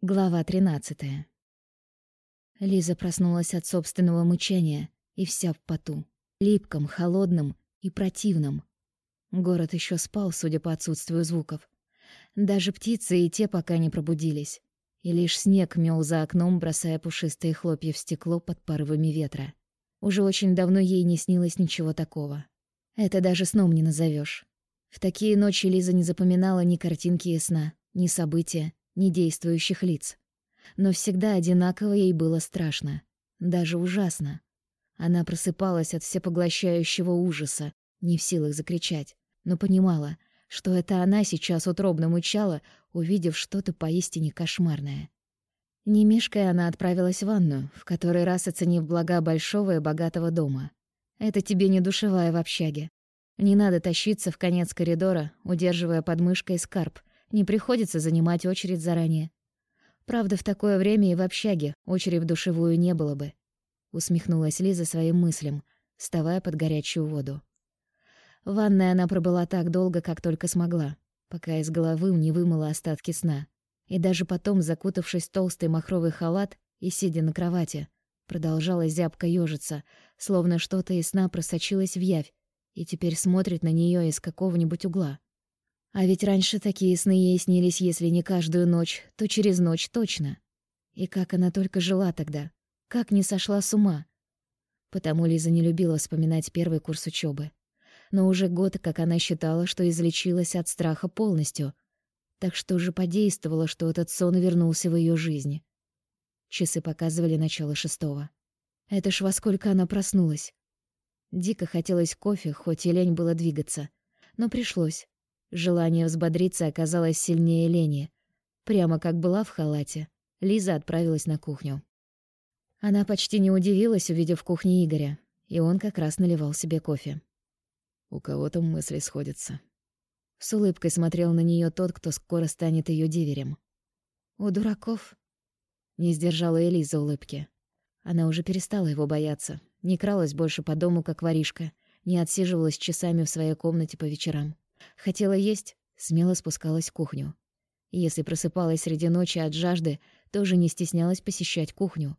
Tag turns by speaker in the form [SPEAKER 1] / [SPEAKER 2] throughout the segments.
[SPEAKER 1] Глава 13. Лиза проснулась от собственного мычания и вся в поту, липком, холодном и противном. Город еще спал, судя по отсутствию звуков. Даже птицы и те пока не пробудились. И лишь снег мел за окном, бросая пушистые хлопья в стекло под порывами ветра. Уже очень давно ей не снилось ничего такого. Это даже сном не назовешь. В такие ночи Лиза не запоминала ни картинки и сна, ни события, ни действующих лиц. Но всегда одинаково ей было страшно, даже ужасно. Она просыпалась от всепоглощающего ужаса, не в силах закричать, но понимала, что это она сейчас утробно мычала, увидев что-то поистине кошмарное. Не мешкая, она отправилась в ванную, в который раз оценив блага большого и богатого дома. Это тебе не душевая в общаге. Не надо тащиться в конец коридора, удерживая под мышкой скарб, не приходится занимать очередь заранее. Правда, в такое время и в общаге очередь в душевую не было бы. Усмехнулась Лиза своим мыслям, вставая под горячую воду. В ванной она пробыла так долго, как только смогла, пока из головы не вымыла остатки сна. И даже потом, закутавшись в толстый махровый халат и сидя на кровати, продолжала зябко ёжиться, словно что-то из сна просочилось в явь и теперь смотрит на неё из какого-нибудь угла. А ведь раньше такие сны ей снились, если не каждую ночь, то через ночь точно. И как она только жила тогда, как не сошла с ума. Потому Лиза не любила вспоминать первый курс учебы. Но уже год, как она считала, что излечилась от страха полностью. Так что же подействовало, что этот сон вернулся в ее жизнь. Часы показывали начало шестого. Это ж во сколько она проснулась. Дико хотелось кофе, хоть и лень было двигаться. Но пришлось. Желание взбодриться оказалось сильнее лени. Прямо как была в халате, Лиза отправилась на кухню. Она почти не удивилась, увидев в кухне Игоря, и он как раз наливал себе кофе.
[SPEAKER 2] «У кого там мысли сходятся?»
[SPEAKER 1] С улыбкой смотрел на нее тот, кто скоро станет ее деверем. «У дураков?» Не сдержала Элиза улыбки. Она уже перестала его бояться, не кралась больше по дому, как воришка, не отсиживалась часами в своей комнате по вечерам. Хотела есть, смело спускалась в кухню. Если просыпалась среди ночи от жажды, тоже не стеснялась посещать кухню.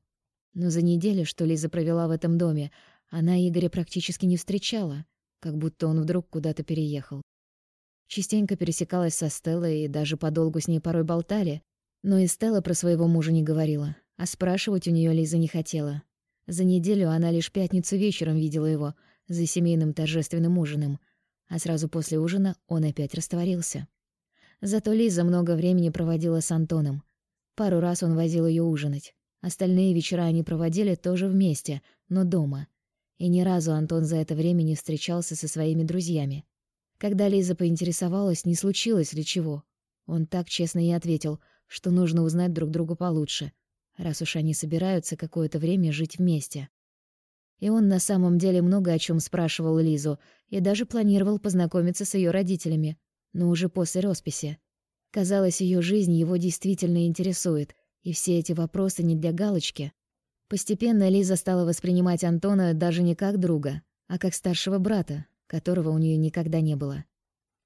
[SPEAKER 1] Но за неделю, что Лиза провела в этом доме, она Игоря практически не встречала, как будто он вдруг куда-то переехал. Частенько пересекалась со Стеллой и даже подолгу с ней порой болтали, но и Стелла про своего мужа не говорила, а спрашивать у нее Лиза не хотела. За неделю она лишь пятницу вечером видела его за семейным торжественным ужином, а сразу после ужина он опять растворился. Зато Лиза много времени проводила с Антоном. Пару раз он возил ее ужинать. Остальные вечера они проводили тоже вместе, но дома. И ни разу Антон за это время не встречался со своими друзьями. Когда Лиза поинтересовалась, не случилось ли чего, он так честно и ответил, что нужно узнать друг друга получше, раз уж они собираются какое-то время жить вместе. И он на самом деле много о чем спрашивал Лизу и даже планировал познакомиться с ее родителями, но уже после росписи. Казалось, ее жизнь его действительно интересует, и все эти вопросы не для галочки. Постепенно Лиза стала воспринимать Антона даже не как друга, а как старшего брата, которого у нее никогда не было.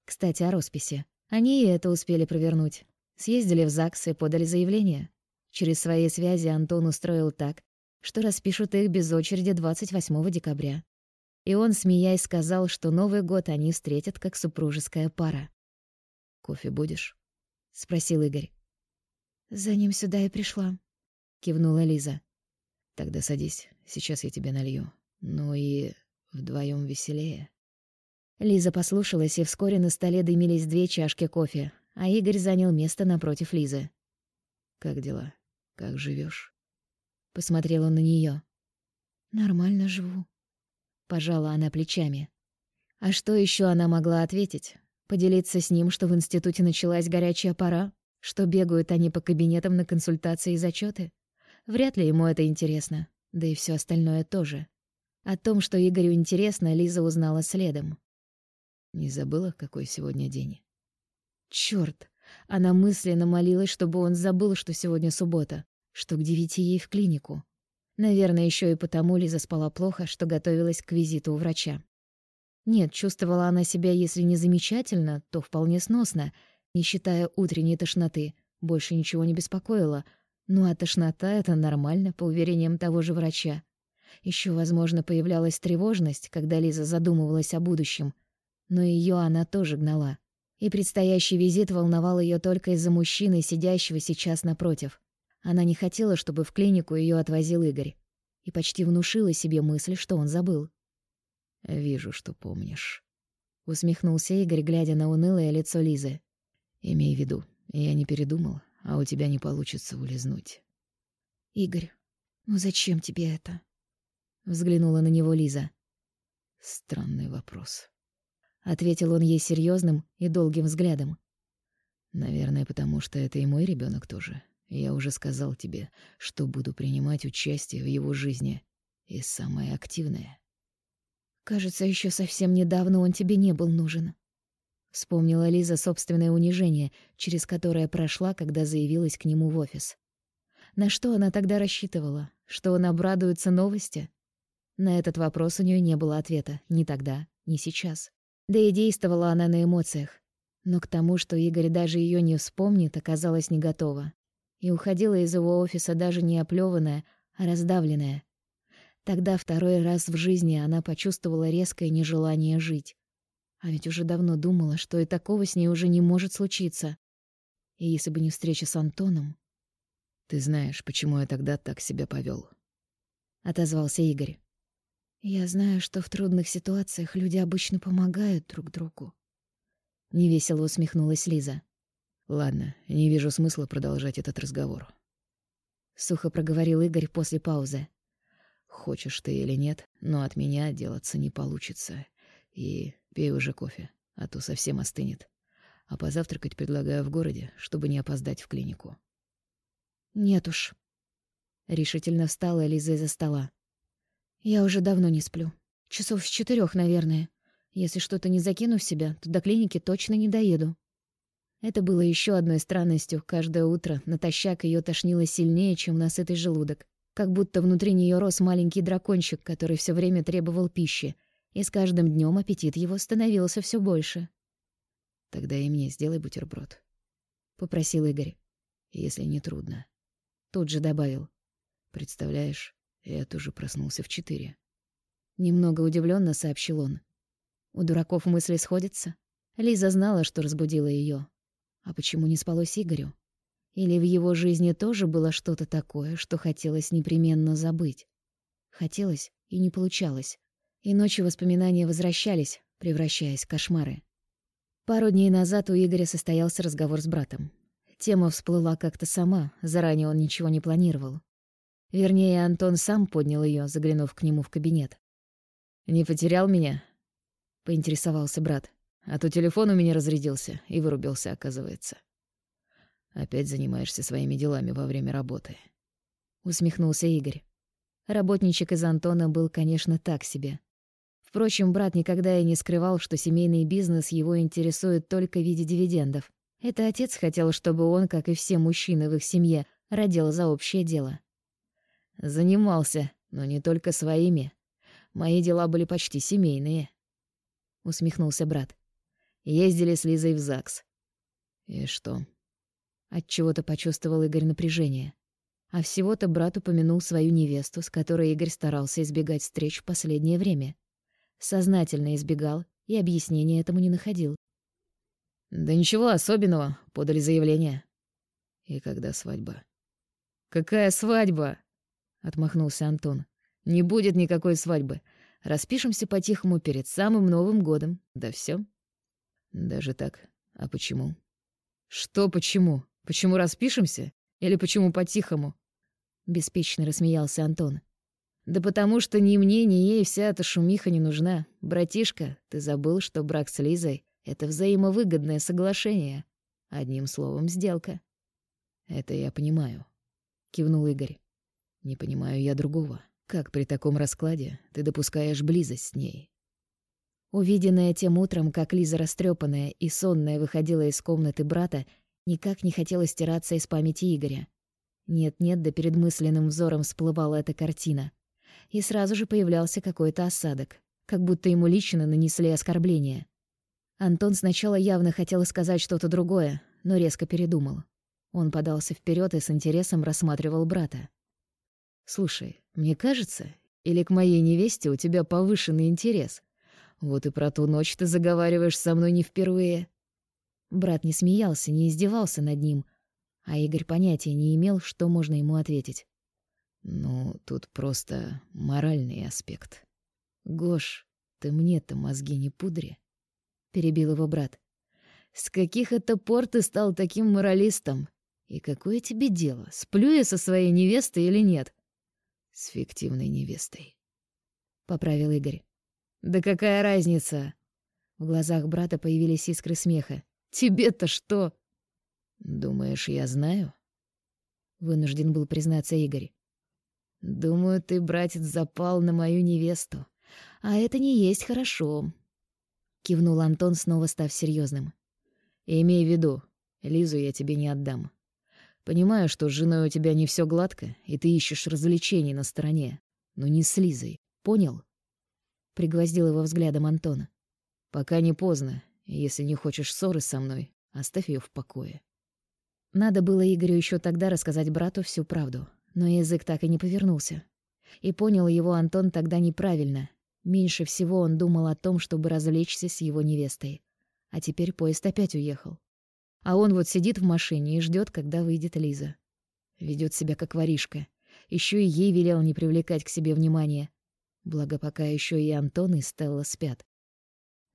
[SPEAKER 1] Кстати, о росписи. Они и это успели провернуть. Съездили в ЗАГС и подали заявление. Через свои связи Антон устроил так, что распишут их без очереди 28 декабря. И он, смеясь, сказал, что Новый год они встретят как супружеская пара.
[SPEAKER 2] «Кофе будешь?»
[SPEAKER 1] — спросил Игорь. «За ним сюда и пришла», — кивнула Лиза.
[SPEAKER 2] «Тогда садись, сейчас я тебе налью. Ну и вдвоем веселее».
[SPEAKER 1] Лиза послушалась, и вскоре на столе дымились две чашки кофе, а Игорь занял место напротив Лизы.
[SPEAKER 2] «Как дела? Как живешь?
[SPEAKER 1] Посмотрела на нее.
[SPEAKER 3] Нормально живу.
[SPEAKER 1] Пожала она плечами. А что еще она могла ответить? Поделиться с ним, что в институте началась горячая пора? Что бегают они по кабинетам на консультации и зачеты? Вряд ли ему это интересно. Да и все остальное тоже. О том, что Игорю интересно, Лиза узнала следом.
[SPEAKER 2] Не забыла, какой сегодня день?
[SPEAKER 1] Чёрт! Она мысленно молилась, чтобы он забыл, что сегодня суббота что к девяти ей в клинику. Наверное, еще и потому Лиза спала плохо, что готовилась к визиту у врача. Нет, чувствовала она себя, если не замечательно, то вполне сносно, не считая утренней тошноты, Больше ничего не беспокоило. Ну а тошнота — это нормально, по уверениям того же врача. Еще, возможно, появлялась тревожность, когда Лиза задумывалась о будущем. Но ее она тоже гнала. И предстоящий визит волновал ее только из-за мужчины, сидящего сейчас напротив. Она не хотела, чтобы в клинику ее отвозил Игорь. И почти внушила себе мысль, что он забыл.
[SPEAKER 2] «Вижу, что помнишь», —
[SPEAKER 1] усмехнулся Игорь, глядя на унылое лицо Лизы.
[SPEAKER 2] «Имей в виду, я не передумал, а у тебя не получится улизнуть».
[SPEAKER 3] «Игорь, ну зачем тебе это?»
[SPEAKER 1] — взглянула на него Лиза.
[SPEAKER 2] «Странный вопрос», —
[SPEAKER 1] ответил он ей серьезным и долгим взглядом.
[SPEAKER 2] «Наверное, потому что это и мой ребенок тоже. Я уже сказал тебе, что буду принимать участие в его жизни. И самое активное.
[SPEAKER 3] Кажется, еще совсем недавно он тебе не был нужен.
[SPEAKER 1] Вспомнила Лиза собственное унижение, через которое прошла, когда заявилась к нему в офис. На что она тогда рассчитывала? Что он обрадуется новости? На этот вопрос у нее не было ответа ни тогда, ни сейчас. Да и действовала она на эмоциях. Но к тому, что Игорь даже ее не вспомнит, оказалась не готова и уходила из его офиса даже не оплёванная, а раздавленная. Тогда второй раз в жизни она почувствовала резкое нежелание жить. А ведь уже давно думала, что и такого с ней уже не может случиться. И если бы не встреча с Антоном...
[SPEAKER 2] «Ты знаешь, почему я тогда так себя повел?
[SPEAKER 1] отозвался Игорь.
[SPEAKER 3] «Я знаю, что в трудных ситуациях люди обычно помогают друг другу».
[SPEAKER 1] Невесело усмехнулась Лиза.
[SPEAKER 2] Ладно, не вижу смысла продолжать этот разговор.
[SPEAKER 1] Сухо проговорил Игорь после паузы.
[SPEAKER 2] Хочешь ты или нет, но от меня отделаться не получится. И пей уже кофе, а то совсем остынет. А позавтракать предлагаю в городе, чтобы не опоздать в клинику.
[SPEAKER 3] Нет уж.
[SPEAKER 1] Решительно встала Лиза из-за стола.
[SPEAKER 3] Я уже давно не сплю. Часов с четырех, наверное. Если что-то не закину в себя, то до клиники точно не доеду.
[SPEAKER 1] Это было еще одной странностью. Каждое утро натощак ее тошнило сильнее, чем насытый желудок. Как будто внутри нее рос маленький дракончик, который все время требовал пищи. И с каждым днем аппетит его становился все больше.
[SPEAKER 2] «Тогда и мне сделай бутерброд», —
[SPEAKER 1] попросил Игорь.
[SPEAKER 2] «Если не трудно».
[SPEAKER 1] Тут же добавил.
[SPEAKER 2] «Представляешь, я тоже проснулся в четыре».
[SPEAKER 1] Немного удивленно сообщил он. У дураков мысли сходятся. Лиза знала, что разбудила ее. А почему не спалось Игорю? Или в его жизни тоже было что-то такое, что хотелось непременно забыть? Хотелось и не получалось. И ночью воспоминания возвращались, превращаясь в кошмары. Пару дней назад у Игоря состоялся разговор с братом. Тема всплыла как-то сама, заранее он ничего не планировал. Вернее, Антон сам поднял ее, заглянув к нему в кабинет. «Не потерял меня?» — поинтересовался брат. А то телефон у меня разрядился и вырубился, оказывается.
[SPEAKER 2] Опять занимаешься своими делами во время работы.
[SPEAKER 1] Усмехнулся Игорь. Работничек из Антона был, конечно, так себе. Впрочем, брат никогда и не скрывал, что семейный бизнес его интересует только в виде дивидендов. Это отец хотел, чтобы он, как и все мужчины в их семье, родил за общее дело. Занимался, но не только своими. Мои дела были почти семейные. Усмехнулся брат. Ездили с Лизой в ЗАГС.
[SPEAKER 2] И что?
[SPEAKER 1] Отчего-то почувствовал Игорь напряжение. А всего-то брат упомянул свою невесту, с которой Игорь старался избегать встреч в последнее время. Сознательно избегал и объяснения этому не находил. «Да ничего особенного», — подали заявление.
[SPEAKER 2] «И когда свадьба?»
[SPEAKER 1] «Какая свадьба?» — отмахнулся Антон. «Не будет никакой свадьбы. Распишемся по-тихому перед самым Новым годом. Да все.
[SPEAKER 2] Даже так? А почему?
[SPEAKER 1] Что почему? Почему распишемся? Или почему по-тихому? Беспечно рассмеялся Антон. Да потому что ни мне, ни ей вся эта шумиха не нужна. Братишка, ты забыл, что брак с Лизой — это взаимовыгодное соглашение. Одним словом, сделка.
[SPEAKER 2] Это я понимаю, кивнул Игорь. Не понимаю я другого. Как при таком раскладе ты допускаешь близость с ней?
[SPEAKER 1] Увиденная тем утром, как Лиза растрепанная и сонная выходила из комнаты брата, никак не хотела стираться из памяти Игоря. Нет-нет, да перед мысленным взором всплывала эта картина. И сразу же появлялся какой-то осадок, как будто ему лично нанесли оскорбление. Антон сначала явно хотел сказать что-то другое, но резко передумал. Он подался вперед и с интересом рассматривал брата.
[SPEAKER 2] «Слушай, мне кажется, или к моей невесте у тебя повышенный интерес? Вот и про ту ночь ты заговариваешь со мной не впервые».
[SPEAKER 1] Брат не смеялся, не издевался над ним, а Игорь понятия не имел, что можно ему ответить.
[SPEAKER 2] «Ну, тут просто моральный аспект. Гош, ты мне-то мозги не пудри», — перебил его брат. «С каких это пор ты стал таким моралистом? И какое тебе дело, сплю я со своей невестой или нет?» «С фиктивной невестой», — поправил Игорь. «Да какая разница?» В глазах брата появились искры смеха. «Тебе-то что?» «Думаешь, я знаю?» Вынужден был признаться Игорь. «Думаю, ты, братец, запал на мою невесту. А это не есть хорошо», — кивнул Антон, снова став серьезным. «Имей в виду, Лизу я тебе не отдам. Понимаю, что с женой у тебя не все гладко, и ты ищешь развлечений на стороне. Но не с Лизой, понял?» Пригвоздил его взглядом Антона. «Пока не поздно. Если не хочешь ссоры со мной, оставь ее в покое».
[SPEAKER 1] Надо было Игорю еще тогда рассказать брату всю правду, но язык так и не повернулся. И понял его Антон тогда неправильно. Меньше всего он думал о том, чтобы развлечься с его невестой. А теперь поезд опять уехал. А он вот сидит в машине и ждет, когда выйдет Лиза. Ведет себя как воришка. Еще и ей велел не привлекать к себе внимания. Благо, пока еще и Антон и Стелла спят.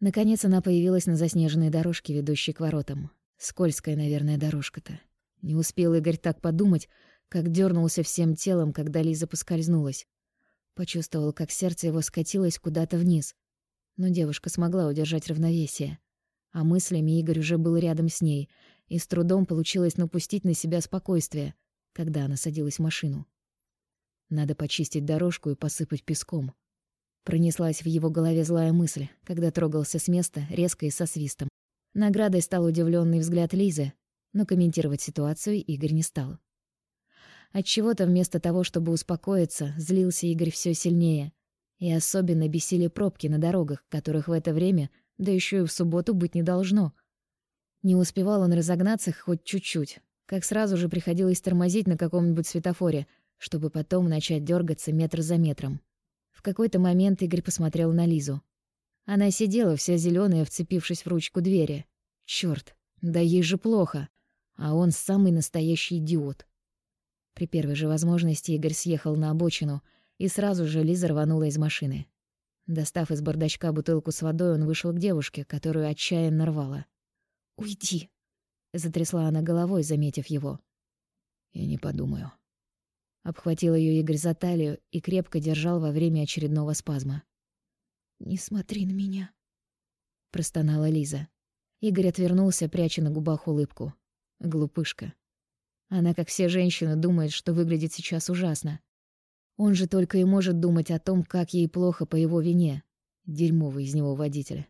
[SPEAKER 1] Наконец она появилась на заснеженной дорожке, ведущей к воротам. Скользкая, наверное, дорожка-то. Не успел Игорь так подумать, как дернулся всем телом, когда Лиза поскользнулась. Почувствовал, как сердце его скатилось куда-то вниз. Но девушка смогла удержать равновесие. А мыслями Игорь уже был рядом с ней, и с трудом получилось напустить на себя спокойствие, когда она садилась в машину. Надо почистить дорожку и посыпать песком. Пронеслась в его голове злая мысль, когда трогался с места резко и со свистом. Наградой стал удивленный взгляд Лизы, но комментировать ситуацию Игорь не стал. Отчего-то вместо того, чтобы успокоиться, злился Игорь все сильнее. И особенно бесили пробки на дорогах, которых в это время, да еще и в субботу, быть не должно. Не успевал он разогнаться хоть чуть-чуть, как сразу же приходилось тормозить на каком-нибудь светофоре, чтобы потом начать дергаться метр за метром. В какой-то момент Игорь посмотрел на Лизу. Она сидела вся зеленая, вцепившись в ручку двери. Черт, да ей же плохо а он самый настоящий идиот. При первой же возможности Игорь съехал на обочину, и сразу же Лиза рванула из машины. Достав из бардачка бутылку с водой, он вышел к девушке, которую отчаянно рвала. «Уйди!» — затрясла она головой, заметив его. «Я не подумаю». Обхватил ее Игорь за талию и крепко держал во время очередного спазма. «Не смотри на меня», — простонала Лиза. Игорь отвернулся, пряча на губах улыбку. Глупышка. Она, как все женщины, думает, что выглядит сейчас ужасно. Он же только и может думать о том, как ей плохо по его вине. Дерьмовый из него водитель.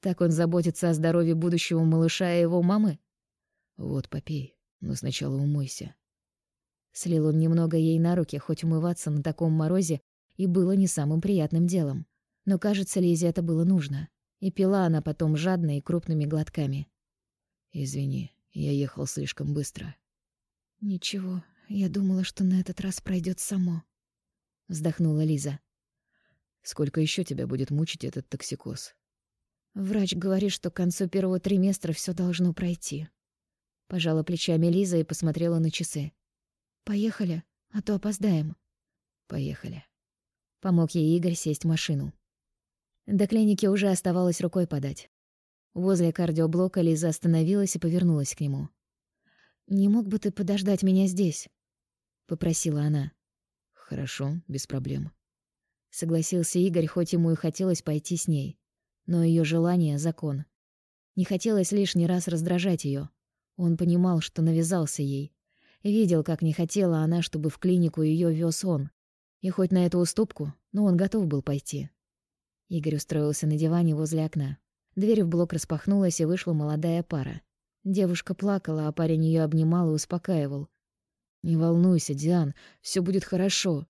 [SPEAKER 1] Так он заботится о здоровье будущего малыша и его мамы? Вот, попей, но сначала умойся. Слил он немного ей на руки, хоть умываться на таком морозе и было не самым приятным делом. Но, кажется, Лизе это было нужно. И пила она потом жадно и крупными глотками. «Извини, я ехал слишком быстро. Ничего, я думала, что на этот раз пройдет само. Вздохнула Лиза. Сколько еще тебя будет мучить этот токсикоз? Врач говорит, что к концу первого триместра все должно пройти. Пожала плечами Лиза и посмотрела на часы. Поехали, а то опоздаем. Поехали. Помог ей Игорь сесть в машину. До клиники уже оставалось рукой подать. Возле кардиоблока Лиза остановилась и повернулась к нему. «Не мог бы ты подождать меня здесь?» — попросила она. «Хорошо, без проблем». Согласился Игорь, хоть ему и хотелось пойти с ней. Но ее желание — закон. Не хотелось лишний раз раздражать ее. Он понимал, что навязался ей. Видел, как не хотела она, чтобы в клинику ее вез он. И хоть на эту уступку, но он готов был пойти. Игорь устроился на диване возле окна. Дверь в блок распахнулась, и вышла молодая пара. Девушка плакала, а парень ее обнимал и успокаивал. «Не волнуйся, Диан, все будет хорошо».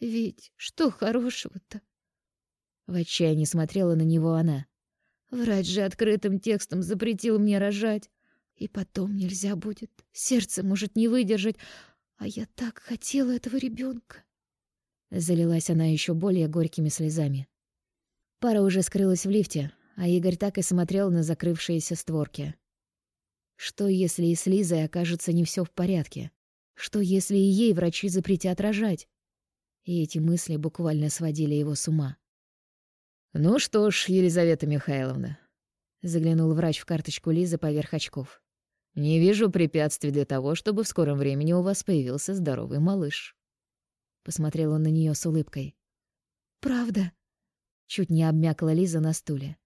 [SPEAKER 1] «Ведь что хорошего-то?» В отчаянии смотрела на него она. «Врач же открытым текстом запретил мне рожать.
[SPEAKER 3] И потом нельзя будет. Сердце может не выдержать. А я так хотела этого ребенка.
[SPEAKER 1] Залилась она еще более горькими слезами. Пара уже скрылась в лифте, а Игорь так и смотрел на закрывшиеся створки. Что, если и с Лизой окажется не все в порядке? Что, если и ей врачи запретят рожать? И эти мысли буквально сводили его с ума.
[SPEAKER 2] «Ну что ж, Елизавета Михайловна», — заглянул врач в карточку Лизы поверх очков. «Не вижу препятствий для того, чтобы в скором времени у вас появился здоровый малыш».
[SPEAKER 1] Посмотрел он на нее с улыбкой.
[SPEAKER 3] «Правда?»
[SPEAKER 1] Чуть не обмякла Лиза на стуле.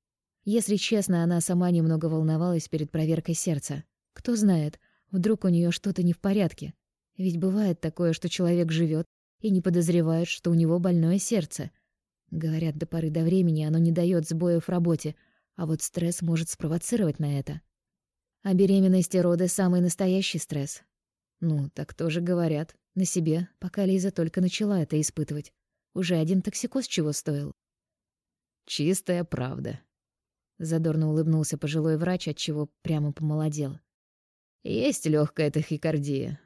[SPEAKER 1] Если честно, она сама немного волновалась перед проверкой сердца. Кто знает, вдруг у нее что-то не в порядке. Ведь бывает такое, что человек живет и не подозревает, что у него больное сердце. Говорят, до поры до времени оно не дает сбоев в работе, а вот стресс может спровоцировать на это. А беременность и роды — самый настоящий стресс. Ну, так тоже говорят. На себе, пока Лиза только начала это испытывать. Уже один токсикоз чего стоил.
[SPEAKER 2] «Чистая правда»,
[SPEAKER 1] Задорно улыбнулся пожилой врач, от чего прямо помолодел.
[SPEAKER 2] Есть легкая тахикардия.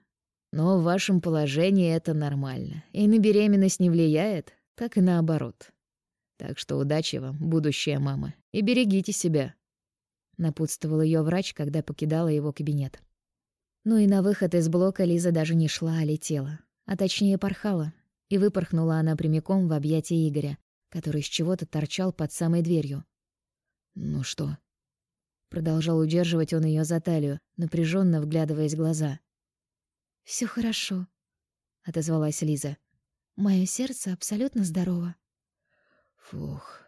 [SPEAKER 2] Но в вашем положении это нормально. И на беременность не влияет, так и наоборот. Так что удачи вам, будущая мама, и берегите себя.
[SPEAKER 1] Напутствовал ее врач, когда покидала его кабинет. Ну и на выход из блока Лиза даже не шла, а летела. А точнее порхала. И выпорхнула она прямиком в объятия Игоря, который с чего-то торчал под самой дверью.
[SPEAKER 2] «Ну что?»
[SPEAKER 1] Продолжал удерживать он ее за талию, напряженно вглядываясь в глаза.
[SPEAKER 3] Все хорошо», — отозвалась Лиза. «Моё сердце абсолютно здорово».
[SPEAKER 2] «Фух».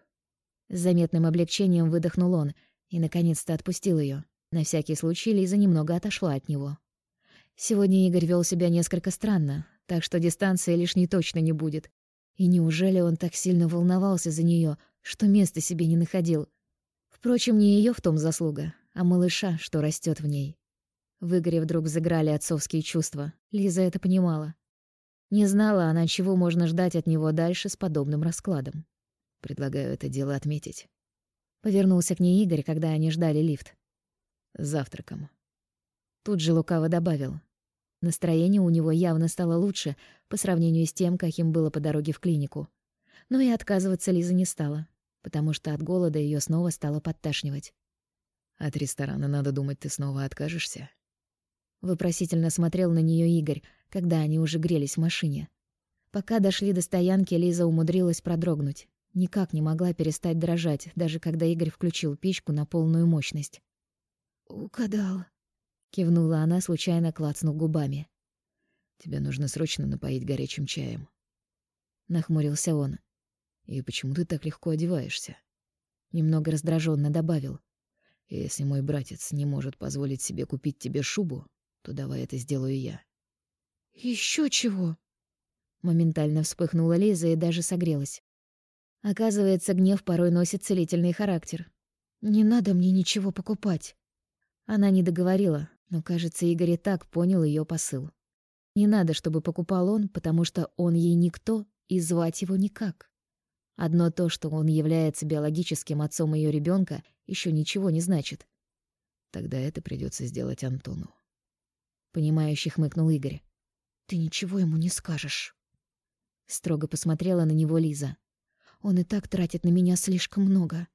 [SPEAKER 1] С заметным облегчением выдохнул он и, наконец-то, отпустил ее. На всякий случай Лиза немного отошла от него. Сегодня Игорь вел себя несколько странно, так что дистанции лишней точно не будет. И неужели он так сильно волновался за нее, что места себе не находил? Впрочем, не ее в том заслуга, а малыша, что растет в ней. В Игоре вдруг заграли отцовские чувства. Лиза это понимала. Не знала она, чего можно ждать от него дальше с подобным раскладом.
[SPEAKER 2] Предлагаю это дело отметить.
[SPEAKER 1] Повернулся к ней Игорь, когда они ждали лифт.
[SPEAKER 2] Завтраком.
[SPEAKER 1] Тут же лукаво добавил. Настроение у него явно стало лучше по сравнению с тем, каким было по дороге в клинику. Но и отказываться Лиза не стала потому что от голода ее снова стало подташнивать.
[SPEAKER 2] «От ресторана, надо думать, ты снова откажешься?»
[SPEAKER 1] Вопросительно смотрел на нее Игорь, когда они уже грелись в машине. Пока дошли до стоянки, Лиза умудрилась продрогнуть. Никак не могла перестать дрожать, даже когда Игорь включил печку на полную мощность.
[SPEAKER 3] «Угадал», —
[SPEAKER 1] кивнула она, случайно клацнув губами.
[SPEAKER 2] «Тебе нужно срочно напоить горячим чаем», —
[SPEAKER 1] нахмурился он.
[SPEAKER 2] И почему ты так легко одеваешься?
[SPEAKER 1] Немного раздраженно добавил.
[SPEAKER 2] Если мой братец не может позволить себе купить тебе шубу, то давай это сделаю я.
[SPEAKER 3] Еще чего?
[SPEAKER 1] Моментально вспыхнула Лиза и даже согрелась. Оказывается, гнев порой носит целительный характер.
[SPEAKER 3] Не надо мне ничего покупать.
[SPEAKER 1] Она не договорила, но, кажется, Игорь и так понял ее посыл. Не надо, чтобы покупал он, потому что он ей никто, и звать его никак. Одно то, что он является биологическим отцом ее ребенка, еще ничего не значит.
[SPEAKER 2] Тогда это придется сделать Антону.
[SPEAKER 1] Понимающе хмыкнул Игорь.
[SPEAKER 3] Ты ничего ему не скажешь.
[SPEAKER 1] Строго посмотрела на него Лиза.
[SPEAKER 3] Он и так тратит на меня слишком много.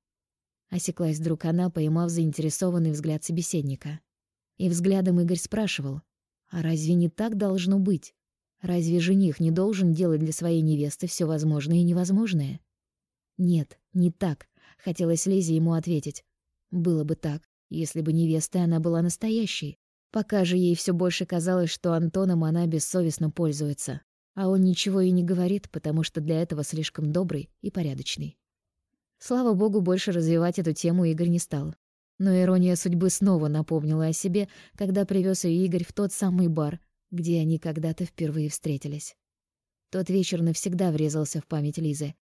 [SPEAKER 1] Осеклась вдруг она, поймав заинтересованный взгляд собеседника. И взглядом Игорь спрашивал, а разве не так должно быть? Разве жених не должен делать для своей невесты все возможное и невозможное? Нет, не так, хотелось Лизе ему ответить. Было бы так, если бы невестой она была настоящей. Пока же ей все больше казалось, что Антоном она бессовестно пользуется. А он ничего и не говорит, потому что для этого слишком добрый и порядочный. Слава богу, больше развивать эту тему Игорь не стал. Но ирония судьбы снова напомнила о себе, когда привез ее Игорь в тот самый бар, где они когда-то впервые встретились. Тот вечер навсегда врезался в память Лизы,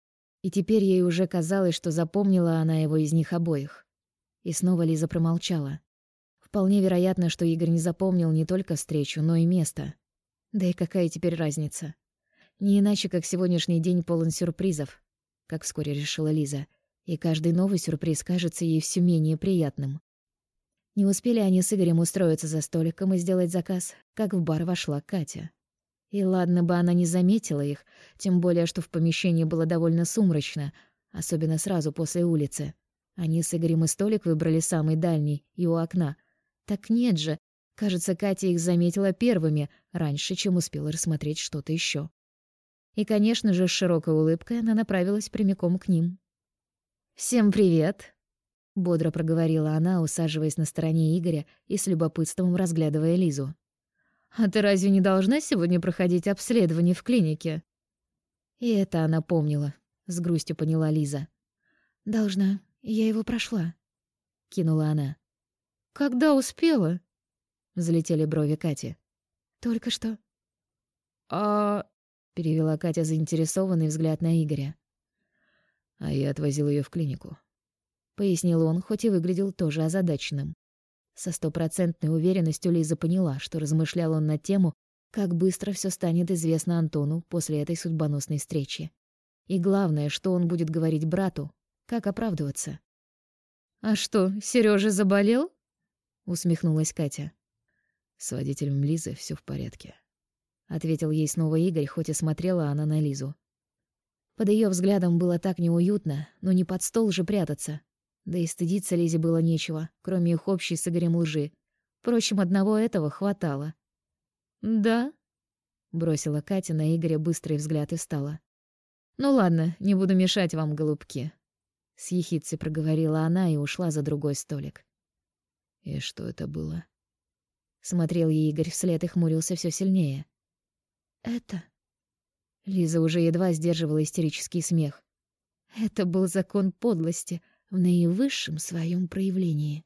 [SPEAKER 1] и теперь ей уже казалось, что запомнила она его из них обоих. И снова Лиза промолчала. Вполне вероятно, что Игорь не запомнил не только встречу, но и место. Да и какая теперь разница? Не иначе, как сегодняшний день полон сюрпризов, как вскоре решила Лиза, и каждый новый сюрприз кажется ей все менее приятным. Не успели они с Игорем устроиться за столиком и сделать заказ, как в бар вошла Катя. И ладно бы она не заметила их, тем более, что в помещении было довольно сумрачно, особенно сразу после улицы. Они с Игорем и столик выбрали самый дальний и у окна. Так нет же, кажется, Катя их заметила первыми, раньше, чем успела рассмотреть что-то еще. И, конечно же, с широкой улыбкой она направилась прямиком к ним. «Всем привет!» — бодро проговорила она, усаживаясь на стороне Игоря и с любопытством разглядывая Лизу. А ты разве не должна сегодня проходить обследование в клинике? И это она помнила, с грустью поняла Лиза.
[SPEAKER 3] Должна. Я его прошла,
[SPEAKER 1] кинула она.
[SPEAKER 3] Когда успела?
[SPEAKER 1] Взлетели брови Кати.
[SPEAKER 3] Только что.
[SPEAKER 1] А перевела Катя заинтересованный взгляд на Игоря.
[SPEAKER 2] А я отвозил ее в клинику,
[SPEAKER 1] пояснил он, хоть и выглядел тоже озадаченным. Со стопроцентной уверенностью Лиза поняла, что размышлял он на тему, как быстро все станет известно Антону после этой судьбоносной встречи. И главное, что он будет говорить брату, как оправдываться. «А что, Сережа заболел?» — усмехнулась Катя.
[SPEAKER 2] «С водителем Лизы все в порядке», —
[SPEAKER 1] ответил ей снова Игорь, хоть и смотрела она на Лизу. Под ее взглядом было так неуютно, но не под стол же прятаться. Да и стыдиться Лизе было нечего, кроме их общей с Игорем лжи. Впрочем, одного этого хватало. «Да?» — бросила Катя на Игоря быстрый взгляд и встала. «Ну ладно, не буду мешать вам, голубки». С ехидцей проговорила она и ушла за другой столик.
[SPEAKER 2] «И что это было?»
[SPEAKER 1] Смотрел ей Игорь вслед и хмурился все сильнее.
[SPEAKER 3] «Это...»
[SPEAKER 1] Лиза уже едва сдерживала истерический смех. Это был закон подлости — в наивысшем своем проявлении.